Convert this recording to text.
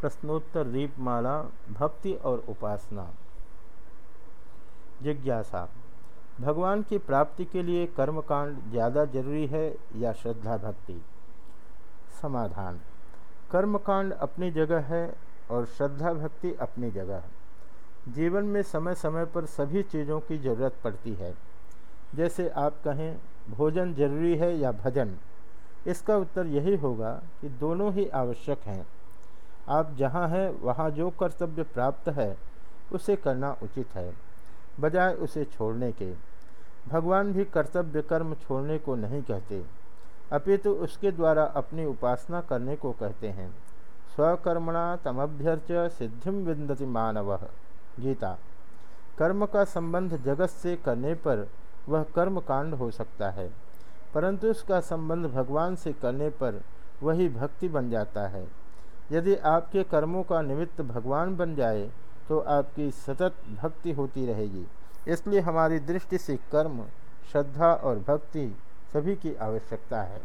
प्रश्नोत्तर दीपमाला, भक्ति और उपासना। जिज्ञासा, भगवान की प्राप्ति के लिए कर्मकांड ज़्यादा ज़रूरी है या श्रद्धा भक्ति? समाधान, कर्मकांड अपनी जगह है और श्रद्धा भक्ति अपनी जगह। जीवन में समय समय पर सभी चीज़ों की ज़रूरत पड़ती है। जैसे आप कहें, भोजन ज़रूरी है या भजन? इसका उत्तर यही होगा कि दोनों ही आवश्यक हैं। आप जहाँ हैं, वहाँ जो कर्तव्य प्राप्त है, उसे करना उचित है, बजाय उसे छोड़ने के। भगवान भी कर्तव्य कर्म छोड़ने को नहीं कहते, अपितु तो उसके द्वारा अपनी उपासना करने को कहते हैं। स्वकर्मणा तमभ्यर्च सिद्धिम विंदति मानव। गीता। कर्म का संबंध जगत से करने पर वह कर्म कांड हो सकता है, परंतु उसका संबंध भगवान से करने पर वही भक्ति बन जाता है। यदि आपके कर्मों का निमित्त भगवान बन जाए तो आपकी सतत भक्ति होती रहेगी। इसलिए हमारी दृष्टि से कर्म, श्रद्धा और भक्ति सभी की आवश्यकता है।